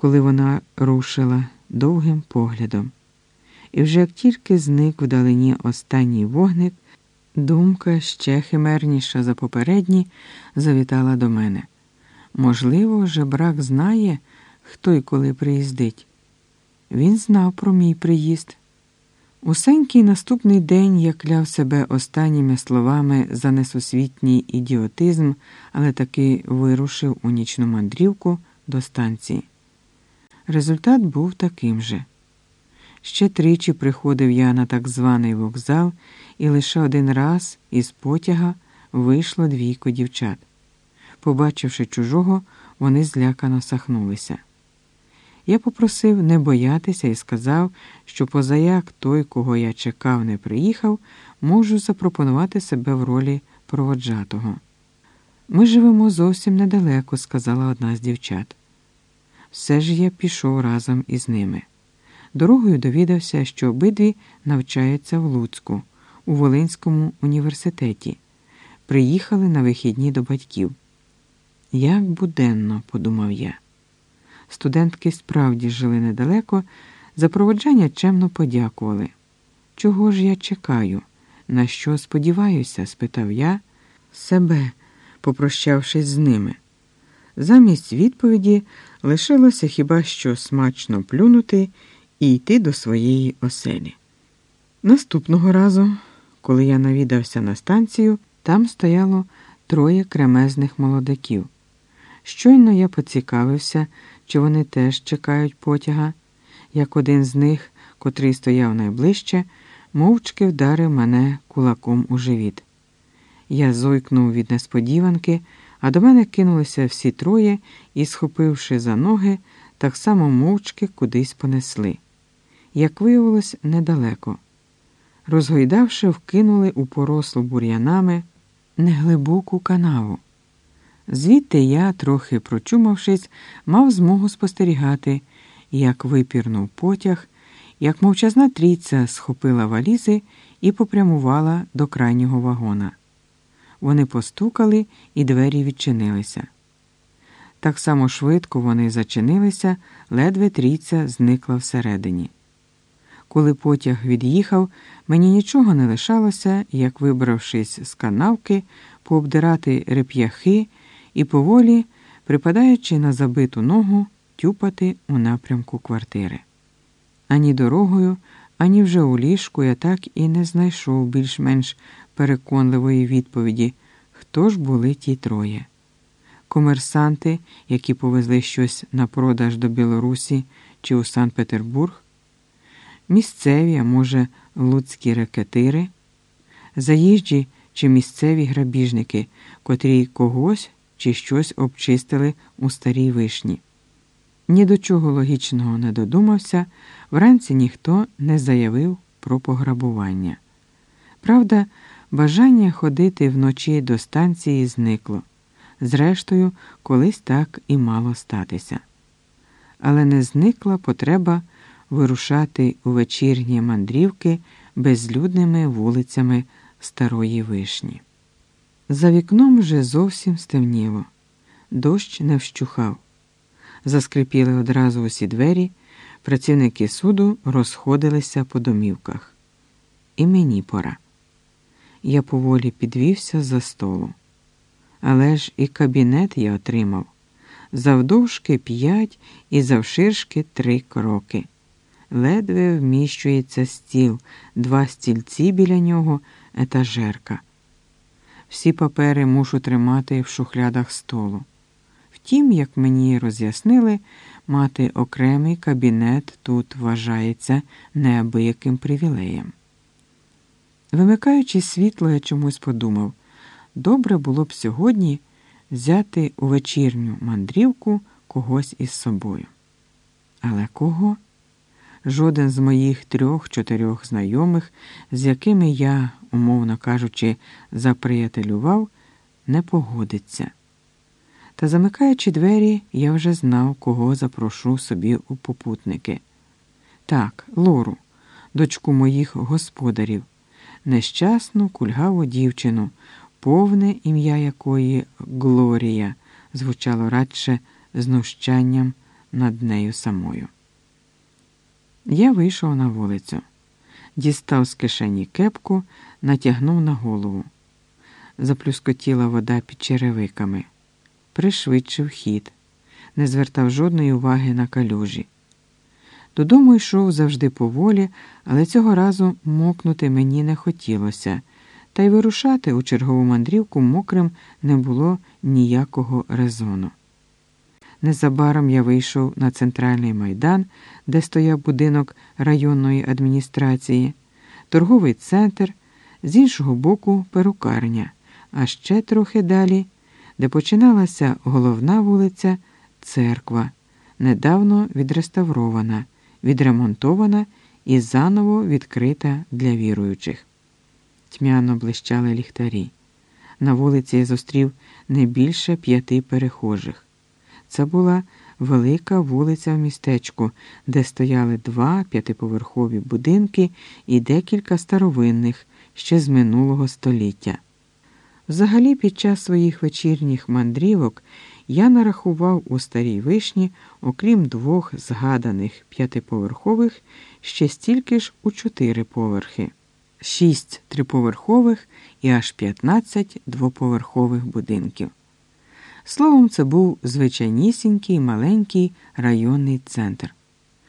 коли вона рушила довгим поглядом. І вже як тільки зник вдалині останній вогник, думка ще химерніша за попередні завітала до мене. Можливо, жебрак знає, хто й коли приїздить. Він знав про мій приїзд. Усенький наступний день я кляв себе останніми словами за несусвітній ідіотизм, але таки вирушив у нічну мандрівку до станції. Результат був таким же. Ще тричі приходив я на так званий вокзал, і лише один раз із потяга вийшло двійко дівчат. Побачивши чужого, вони злякано сахнулися. Я попросив не боятися і сказав, що позаяк той, кого я чекав, не приїхав, можу запропонувати себе в ролі проводжатого. Ми живемо зовсім недалеко, сказала одна з дівчат. Все ж я пішов разом із ними. Дорогою довідався, що обидві навчаються в Луцьку, у Волинському університеті. Приїхали на вихідні до батьків. Як буденно, подумав я. Студентки справді жили недалеко, за проводжання чемно подякували. Чого ж я чекаю? На що сподіваюся? спитав я себе, попрощавшись з ними. Замість відповіді лишилося хіба що смачно плюнути і йти до своєї оселі. Наступного разу, коли я навідався на станцію, там стояло троє кремезних молодиків. Щойно я поцікавився, чи вони теж чекають потяга, як один з них, котрий стояв найближче, мовчки вдарив мене кулаком у живіт. Я зойкнув від несподіванки, а до мене кинулися всі троє і, схопивши за ноги, так само мовчки кудись понесли. Як виявилось, недалеко. Розгойдавши, вкинули у порослу бур'янами неглибоку канаву. Звідти я, трохи прочумавшись, мав змогу спостерігати, як випірнув потяг, як мовчазна трійця схопила валізи і попрямувала до крайнього вагона. Вони постукали, і двері відчинилися. Так само швидко вони зачинилися, ледве трійця зникла всередині. Коли потяг від'їхав, мені нічого не лишалося, як, вибравшись з канавки, пообдирати реп'яхи і поволі, припадаючи на забиту ногу, тюпати у напрямку квартири. Ані дорогою, ані вже у ліжку я так і не знайшов більш-менш переконливої відповіді, хто ж були ті троє. Комерсанти, які повезли щось на продаж до Білорусі чи у Санкт Петербург, місцеві, а може, луцькі рекетири, заїжджі чи місцеві грабіжники, котрі когось чи щось обчистили у старій вишні. Ні до чого логічного не додумався, вранці ніхто не заявив про пограбування. Правда, бажання ходити вночі до станції зникло. Зрештою, колись так і мало статися. Але не зникла потреба вирушати у вечірні мандрівки безлюдними вулицями Старої Вишні. За вікном вже зовсім стемніло, дощ не вщухав. Заскрипіли одразу усі двері, працівники суду розходилися по домівках. І мені пора. Я поволі підвівся за столу. Але ж і кабінет я отримав завдовжки п'ять і завширшки три кроки. Ледве вміщується стіл, два стільці біля нього, етажерка. Всі папери мушу тримати в шухлядах столу. Втім, як мені роз'яснили, мати окремий кабінет тут вважається неабияким привілеєм. Вимикаючи світло, я чомусь подумав добре було б сьогодні взяти у вечірню мандрівку когось із собою. Але кого? Жоден з моїх трьох-чотирьох знайомих, з якими я, умовно кажучи, заприятелював, не погодиться. Та, замикаючи двері, я вже знав, кого запрошу собі у попутники. Так, Лору, дочку моїх господарів, нещасну кульгаву дівчину, повне ім'я якої Глорія звучало радше знущанням над нею самою. Я вийшов на вулицю, дістав з кишені кепку, натягнув на голову. Заплюскотіла вода під черевиками, пришвидшив хід, не звертав жодної уваги на калюжі. Додому йшов завжди поволі, але цього разу мокнути мені не хотілося, та й вирушати у чергову мандрівку мокрим не було ніякого резону. Незабаром я вийшов на центральний майдан, де стояв будинок районної адміністрації, торговий центр, з іншого боку перукарня, а ще трохи далі, де починалася головна вулиця, церква, недавно відреставрована, відремонтована і заново відкрита для віруючих. Тьмяно блищали ліхтарі. На вулиці я зустрів не більше п'яти перехожих. Це була велика вулиця в містечку, де стояли два п'ятиповерхові будинки і декілька старовинних ще з минулого століття. Взагалі, під час своїх вечірніх мандрівок я нарахував у старій вишні, окрім двох згаданих п'ятиповерхових, ще стільки ж у чотири поверхи, шість триповерхових і аж п'ятнадцять двоповерхових будинків. Словом, це був звичайнісінький маленький районний центр.